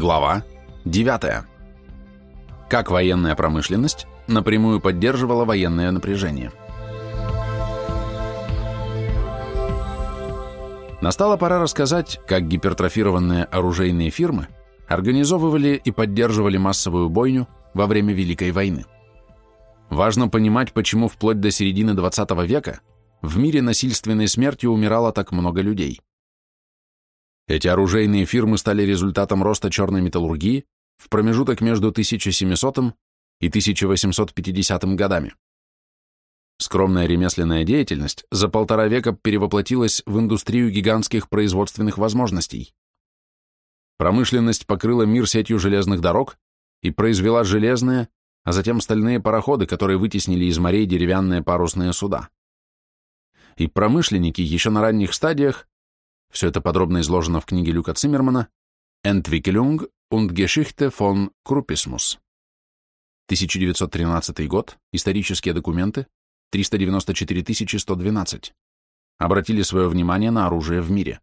Глава 9. Как военная промышленность напрямую поддерживала военное напряжение. Настала пора рассказать, как гипертрофированные оружейные фирмы организовывали и поддерживали массовую бойню во время Великой войны. Важно понимать, почему вплоть до середины 20 века в мире насильственной смертью умирало так много людей. Эти оружейные фирмы стали результатом роста черной металлургии в промежуток между 1700 и 1850 годами. Скромная ремесленная деятельность за полтора века перевоплотилась в индустрию гигантских производственных возможностей. Промышленность покрыла мир сетью железных дорог и произвела железные, а затем стальные пароходы, которые вытеснили из морей деревянные парусные суда. И промышленники еще на ранних стадиях все это подробно изложено в книге Люка Циммермана «Entwicklung und Geschichte von Kruppismus». 1913 год, исторические документы, 394 112. Обратили свое внимание на оружие в мире.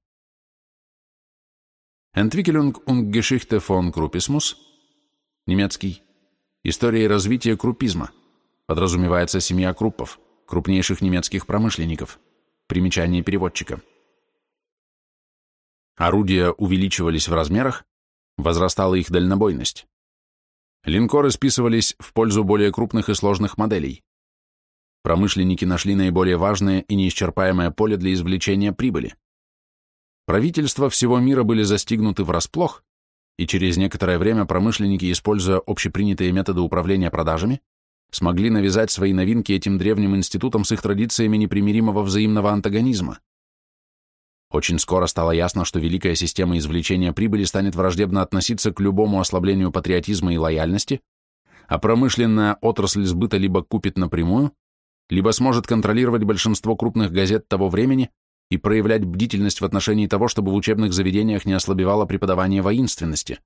Entwicklung und Geschichte von Kruppismus, немецкий, история и развитие крупизма, подразумевается семья круппов, крупнейших немецких промышленников, примечание переводчика. Орудия увеличивались в размерах, возрастала их дальнобойность. Линкоры списывались в пользу более крупных и сложных моделей. Промышленники нашли наиболее важное и неисчерпаемое поле для извлечения прибыли. Правительства всего мира были застигнуты врасплох, и через некоторое время промышленники, используя общепринятые методы управления продажами, смогли навязать свои новинки этим древним институтам с их традициями непримиримого взаимного антагонизма. Очень скоро стало ясно, что великая система извлечения прибыли станет враждебно относиться к любому ослаблению патриотизма и лояльности, а промышленная отрасль сбыта либо купит напрямую, либо сможет контролировать большинство крупных газет того времени и проявлять бдительность в отношении того, чтобы в учебных заведениях не ослабевало преподавание воинственности.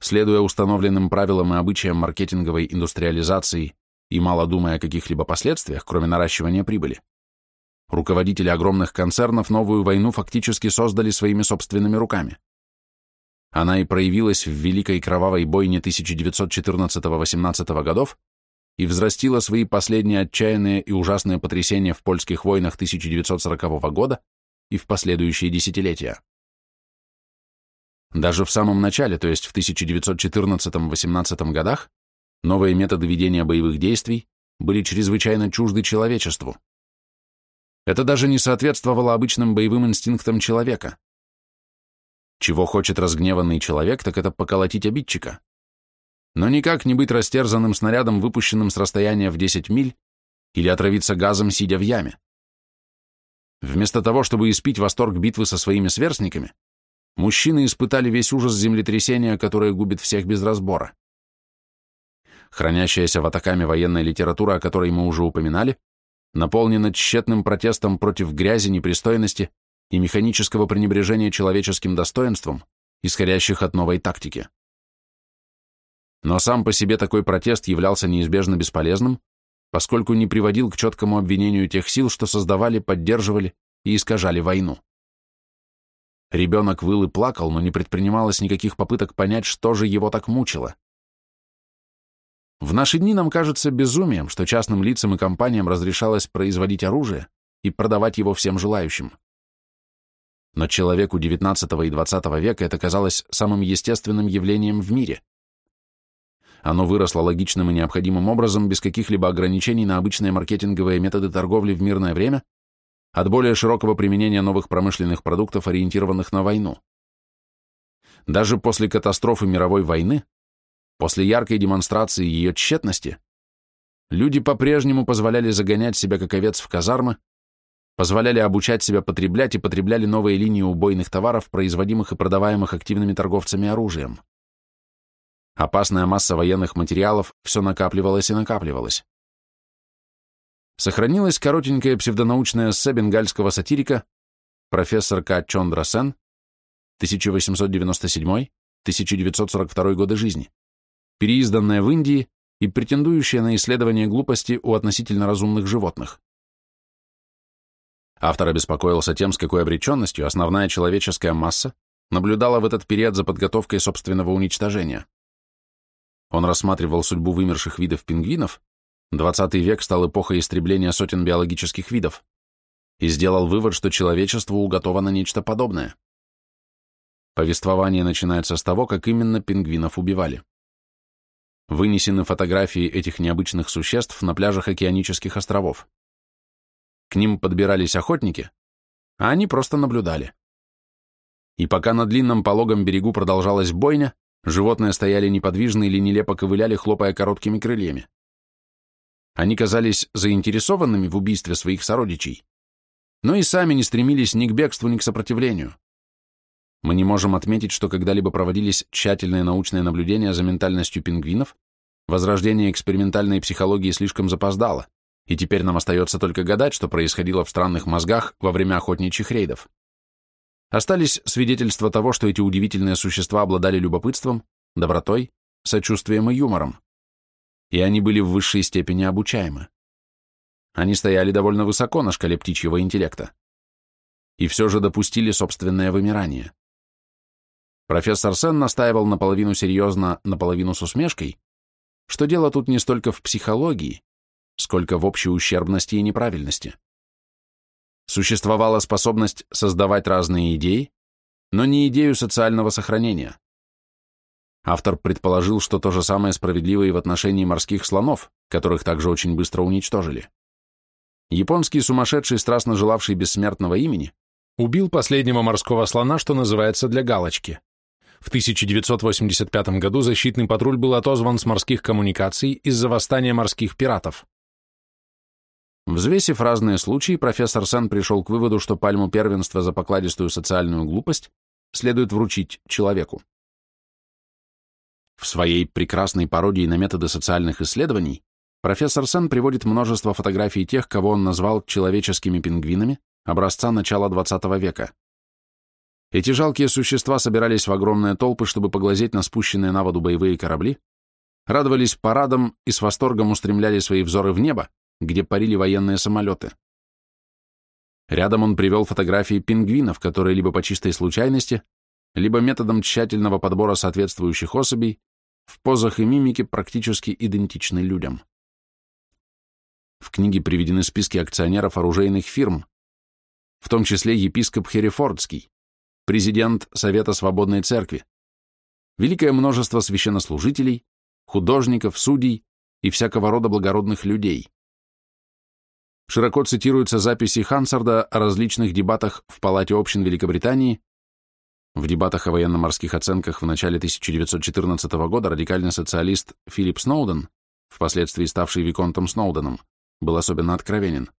Следуя установленным правилам и обычаям маркетинговой индустриализации и мало думая о каких-либо последствиях, кроме наращивания прибыли, Руководители огромных концернов новую войну фактически создали своими собственными руками. Она и проявилась в Великой Кровавой бойне 1914-18 годов и взрастила свои последние отчаянные и ужасные потрясения в польских войнах 1940 года и в последующие десятилетия. Даже в самом начале, то есть в 1914-18 годах, новые методы ведения боевых действий были чрезвычайно чужды человечеству. Это даже не соответствовало обычным боевым инстинктам человека. Чего хочет разгневанный человек, так это поколотить обидчика. Но никак не быть растерзанным снарядом, выпущенным с расстояния в 10 миль, или отравиться газом, сидя в яме. Вместо того, чтобы испить восторг битвы со своими сверстниками, мужчины испытали весь ужас землетрясения, которое губит всех без разбора. Хранящаяся в атакаме военная литература, о которой мы уже упоминали, наполнена тщетным протестом против грязи, непристойности и механического пренебрежения человеческим достоинством, исходящих от новой тактики. Но сам по себе такой протест являлся неизбежно бесполезным, поскольку не приводил к четкому обвинению тех сил, что создавали, поддерживали и искажали войну. Ребенок выл и плакал, но не предпринималось никаких попыток понять, что же его так мучило. В наши дни нам кажется безумием, что частным лицам и компаниям разрешалось производить оружие и продавать его всем желающим. Но человеку XIX и XX века это казалось самым естественным явлением в мире. Оно выросло логичным и необходимым образом без каких-либо ограничений на обычные маркетинговые методы торговли в мирное время, от более широкого применения новых промышленных продуктов, ориентированных на войну. Даже после катастрофы мировой войны После яркой демонстрации ее тщетности люди по-прежнему позволяли загонять себя как овец в казармы, позволяли обучать себя потреблять и потребляли новые линии убойных товаров, производимых и продаваемых активными торговцами оружием. Опасная масса военных материалов все накапливалась и накапливалась. Сохранилась коротенькая псевдонаучная эссе бенгальского сатирика профессор К. Чондра Сен 1897-1942 годы жизни переизданная в Индии и претендующая на исследование глупости у относительно разумных животных. Автор обеспокоился тем, с какой обреченностью основная человеческая масса наблюдала в этот период за подготовкой собственного уничтожения. Он рассматривал судьбу вымерших видов пингвинов, 20 век стал эпохой истребления сотен биологических видов, и сделал вывод, что человечеству уготовано нечто подобное. Повествование начинается с того, как именно пингвинов убивали. Вынесены фотографии этих необычных существ на пляжах океанических островов. К ним подбирались охотники, а они просто наблюдали. И пока на длинном пологом берегу продолжалась бойня, животные стояли неподвижно или нелепо ковыляли, хлопая короткими крыльями. Они казались заинтересованными в убийстве своих сородичей, но и сами не стремились ни к бегству, ни к сопротивлению. Мы не можем отметить, что когда-либо проводились тщательные научные наблюдения за ментальностью пингвинов, возрождение экспериментальной психологии слишком запоздало, и теперь нам остается только гадать, что происходило в странных мозгах во время охотничьих рейдов. Остались свидетельства того, что эти удивительные существа обладали любопытством, добротой, сочувствием и юмором. И они были в высшей степени обучаемы. Они стояли довольно высоко на шкале птичьего интеллекта. И все же допустили собственное вымирание. Профессор Сен настаивал наполовину серьезно, наполовину с усмешкой, что дело тут не столько в психологии, сколько в общей ущербности и неправильности. Существовала способность создавать разные идеи, но не идею социального сохранения. Автор предположил, что то же самое справедливо и в отношении морских слонов, которых также очень быстро уничтожили. Японский сумасшедший, страстно желавший бессмертного имени, убил последнего морского слона, что называется, для галочки. В 1985 году защитный патруль был отозван с морских коммуникаций из-за восстания морских пиратов. Взвесив разные случаи, профессор Сен пришел к выводу, что пальму первенства за покладистую социальную глупость следует вручить человеку. В своей прекрасной пародии на методы социальных исследований профессор Сен приводит множество фотографий тех, кого он назвал человеческими пингвинами образца начала XX века. Эти жалкие существа собирались в огромные толпы, чтобы поглазеть на спущенные на воду боевые корабли, радовались парадам и с восторгом устремляли свои взоры в небо, где парили военные самолеты. Рядом он привел фотографии пингвинов, которые либо по чистой случайности, либо методом тщательного подбора соответствующих особей в позах и мимике практически идентичны людям. В книге приведены списки акционеров оружейных фирм, в том числе епископ Херефордский, президент Совета Свободной Церкви, великое множество священнослужителей, художников, судей и всякого рода благородных людей. Широко цитируются записи Хансарда о различных дебатах в Палате общин Великобритании. В дебатах о военно-морских оценках в начале 1914 года радикальный социалист Филипп Сноуден, впоследствии ставший Виконтом Сноуденом, был особенно откровенен,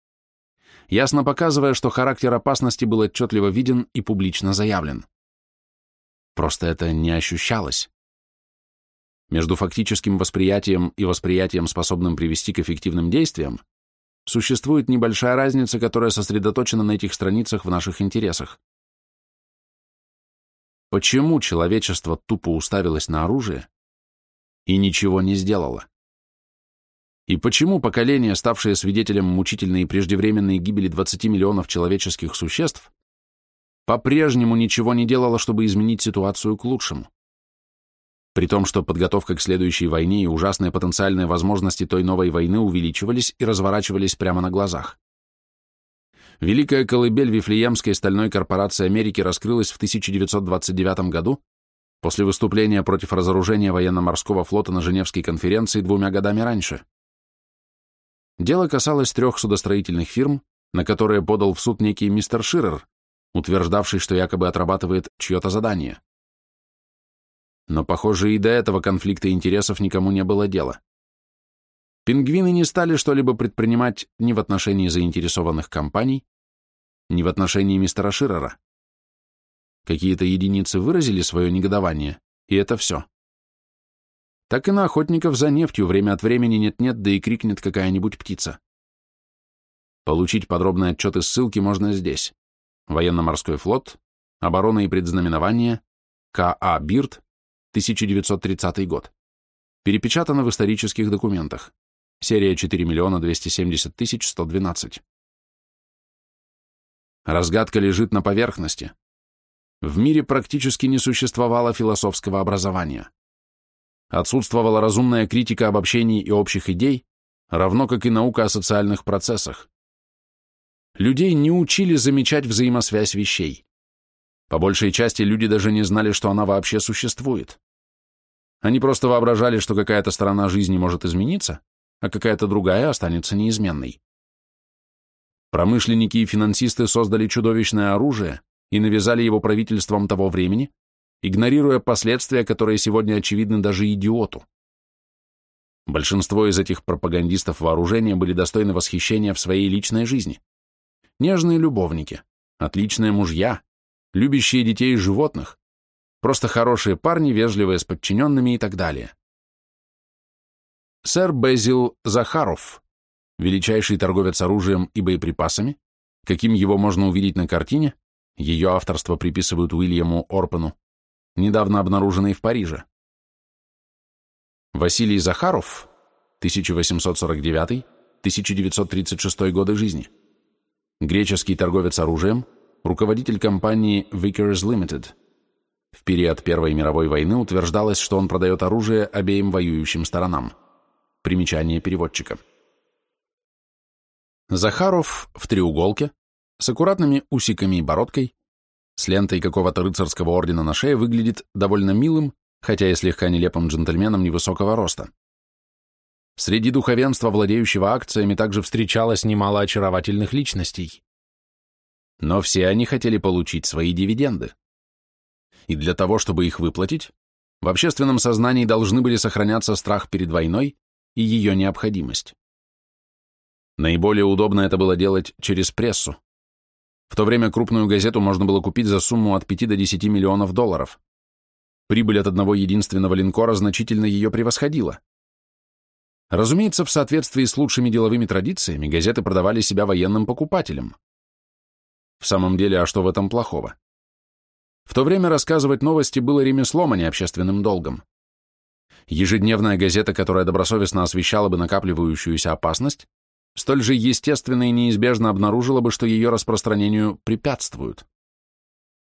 ясно показывая, что характер опасности был отчетливо виден и публично заявлен. Просто это не ощущалось. Между фактическим восприятием и восприятием, способным привести к эффективным действиям, существует небольшая разница, которая сосредоточена на этих страницах в наших интересах. Почему человечество тупо уставилось на оружие и ничего не сделало? И почему поколение, ставшее свидетелем мучительной и преждевременной гибели 20 миллионов человеческих существ, по-прежнему ничего не делало, чтобы изменить ситуацию к лучшему? при том, что подготовка к следующей войне и ужасные потенциальные возможности той новой войны увеличивались и разворачивались прямо на глазах. Великая колыбель Вифлеемской стальной корпорации Америки раскрылась в 1929 году после выступления против разоружения военно-морского флота на Женевской конференции двумя годами раньше. Дело касалось трех судостроительных фирм, на которые подал в суд некий мистер Ширер, утверждавший, что якобы отрабатывает чье-то задание. Но, похоже, и до этого конфликта интересов никому не было дела. Пингвины не стали что-либо предпринимать ни в отношении заинтересованных компаний, ни в отношении мистера Ширера. Какие-то единицы выразили свое негодование, и это все. Так и на охотников за нефтью время от времени нет-нет, да и крикнет какая-нибудь птица. Получить подробные отчеты ссылки можно здесь. Военно-морской флот, оборона и предзнаменование, К.А. Бирд, 1930 год. Перепечатано в исторических документах. Серия 4 миллиона 270 тысяч 112. Разгадка лежит на поверхности. в мире практически не существовало философского образования. Отсутствовала разумная критика обобщений и общих идей, равно как и наука о социальных процессах. Людей не учили замечать взаимосвязь вещей. По большей части люди даже не знали, что она вообще существует. Они просто воображали, что какая-то сторона жизни может измениться, а какая-то другая останется неизменной. Промышленники и финансисты создали чудовищное оружие и навязали его правительствам того времени, игнорируя последствия, которые сегодня очевидны даже идиоту. Большинство из этих пропагандистов вооружения были достойны восхищения в своей личной жизни. Нежные любовники, отличные мужья, любящие детей и животных, просто хорошие парни, вежливые с подчиненными и так далее. Сэр Безил Захаров, величайший торговец оружием и боеприпасами, каким его можно увидеть на картине, ее авторство приписывают Уильяму Орпену, недавно обнаруженной в Париже. Василий Захаров, 1849-1936 годы жизни, греческий торговец оружием, руководитель компании Vickers Limited. В период Первой мировой войны утверждалось, что он продает оружие обеим воюющим сторонам. Примечание переводчика. Захаров в треуголке, с аккуратными усиками и бородкой, с лентой какого-то рыцарского ордена на шее выглядит довольно милым хотя и слегка нелепым джентльменом невысокого роста. Среди духовенства, владеющего акциями, также встречалось немало очаровательных личностей. Но все они хотели получить свои дивиденды. И для того, чтобы их выплатить, в общественном сознании должны были сохраняться страх перед войной и ее необходимость. Наиболее удобно это было делать через прессу. В то время крупную газету можно было купить за сумму от 5 до 10 миллионов долларов. Прибыль от одного единственного линкора значительно ее превосходила. Разумеется, в соответствии с лучшими деловыми традициями газеты продавали себя военным покупателям. В самом деле, а что в этом плохого? В то время рассказывать новости было ремеслом, а не общественным долгом. Ежедневная газета, которая добросовестно освещала бы накапливающуюся опасность, столь же естественно и неизбежно обнаружила бы, что ее распространению препятствуют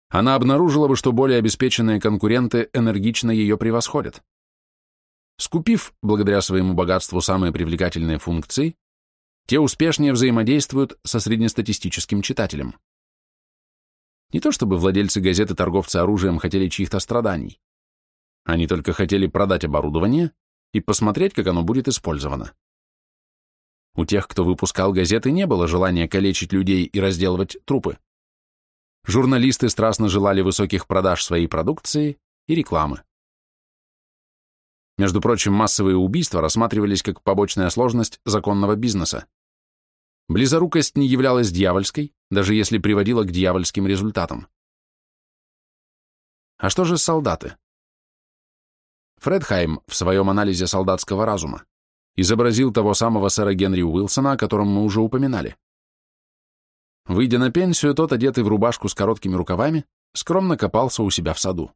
она обнаружила бы, что более обеспеченные конкуренты энергично ее превосходят. Скупив, благодаря своему богатству, самые привлекательные функции, те успешнее взаимодействуют со среднестатистическим читателем. Не то чтобы владельцы газеты торговцы оружием хотели чьих-то страданий. Они только хотели продать оборудование и посмотреть, как оно будет использовано. У тех, кто выпускал газеты, не было желания калечить людей и разделывать трупы. Журналисты страстно желали высоких продаж своей продукции и рекламы. Между прочим, массовые убийства рассматривались как побочная сложность законного бизнеса. Близорукость не являлась дьявольской, даже если приводила к дьявольским результатам. А что же солдаты? Фредхайм в своем анализе солдатского разума изобразил того самого сэра Генри Уилсона, о котором мы уже упоминали. Выйдя на пенсию, тот, одетый в рубашку с короткими рукавами, скромно копался у себя в саду.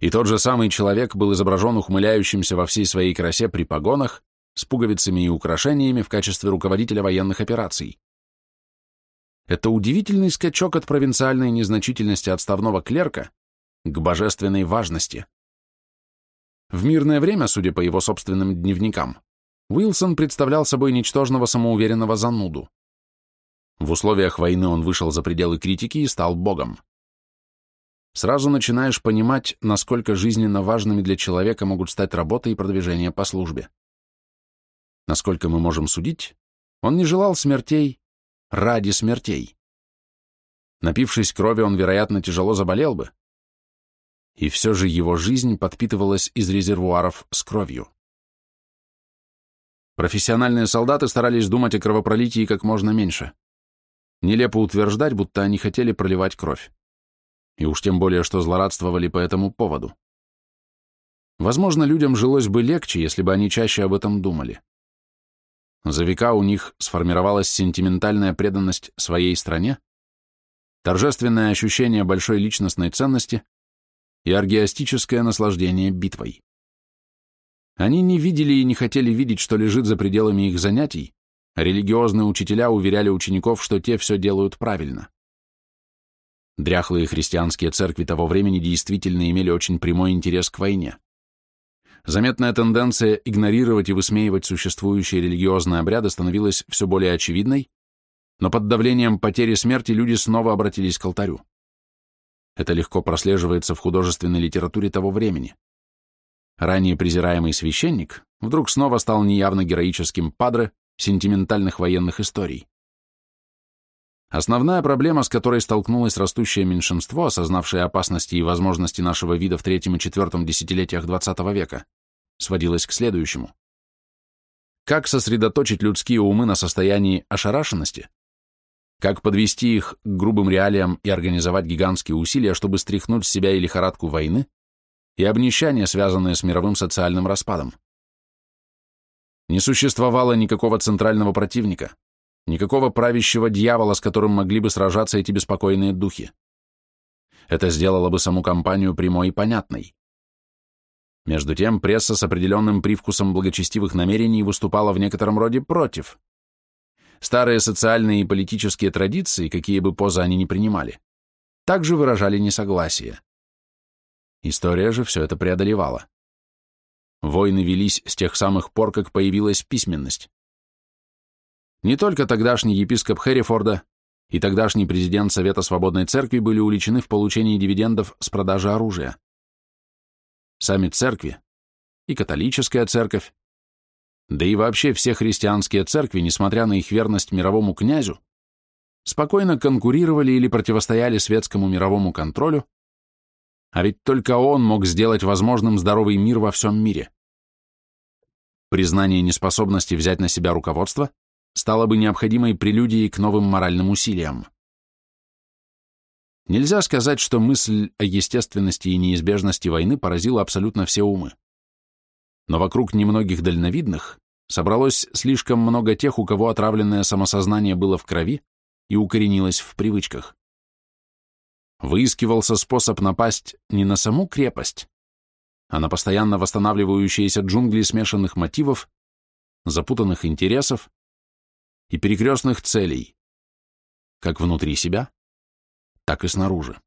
И тот же самый человек был изображен ухмыляющимся во всей своей красе при погонах, с пуговицами и украшениями в качестве руководителя военных операций. Это удивительный скачок от провинциальной незначительности отставного клерка к божественной важности. В мирное время, судя по его собственным дневникам, Уилсон представлял собой ничтожного самоуверенного зануду. В условиях войны он вышел за пределы критики и стал богом. Сразу начинаешь понимать, насколько жизненно важными для человека могут стать работа и продвижение по службе. Насколько мы можем судить, он не желал смертей ради смертей. Напившись крови, он, вероятно, тяжело заболел бы. И все же его жизнь подпитывалась из резервуаров с кровью. Профессиональные солдаты старались думать о кровопролитии как можно меньше. Нелепо утверждать, будто они хотели проливать кровь. И уж тем более, что злорадствовали по этому поводу. Возможно, людям жилось бы легче, если бы они чаще об этом думали. За века у них сформировалась сентиментальная преданность своей стране, торжественное ощущение большой личностной ценности и аргиастическое наслаждение битвой. Они не видели и не хотели видеть, что лежит за пределами их занятий, Религиозные учителя уверяли учеников, что те все делают правильно. Дряхлые христианские церкви того времени действительно имели очень прямой интерес к войне. Заметная тенденция игнорировать и высмеивать существующие религиозные обряды становилась все более очевидной, но под давлением потери смерти люди снова обратились к алтарю. Это легко прослеживается в художественной литературе того времени. Ранее презираемый священник вдруг снова стал неявно героическим падре сентиментальных военных историй. Основная проблема, с которой столкнулось растущее меньшинство, осознавшее опасности и возможности нашего вида в третьем и четвертом десятилетиях XX века, сводилась к следующему. Как сосредоточить людские умы на состоянии ошарашенности, как подвести их к грубым реалиям и организовать гигантские усилия, чтобы стряхнуть с себя и лихорадку войны, и обнищание, связанное с мировым социальным распадом. Не существовало никакого центрального противника, никакого правящего дьявола, с которым могли бы сражаться эти беспокойные духи. Это сделало бы саму кампанию прямой и понятной. Между тем, пресса с определенным привкусом благочестивых намерений выступала в некотором роде против. Старые социальные и политические традиции, какие бы позы они ни принимали, также выражали несогласие. История же все это преодолевала. Войны велись с тех самых пор, как появилась письменность. Не только тогдашний епископ Хэррифорда и тогдашний президент Совета Свободной Церкви были уличены в получении дивидендов с продажи оружия. Сами церкви, и католическая церковь, да и вообще все христианские церкви, несмотря на их верность мировому князю, спокойно конкурировали или противостояли светскому мировому контролю, а ведь только он мог сделать возможным здоровый мир во всем мире. Признание неспособности взять на себя руководство стало бы необходимой прелюдией к новым моральным усилиям. Нельзя сказать, что мысль о естественности и неизбежности войны поразила абсолютно все умы но вокруг немногих дальновидных собралось слишком много тех, у кого отравленное самосознание было в крови и укоренилось в привычках. Выискивался способ напасть не на саму крепость, а на постоянно восстанавливающиеся джунгли смешанных мотивов, запутанных интересов и перекрестных целей, как внутри себя, так и снаружи.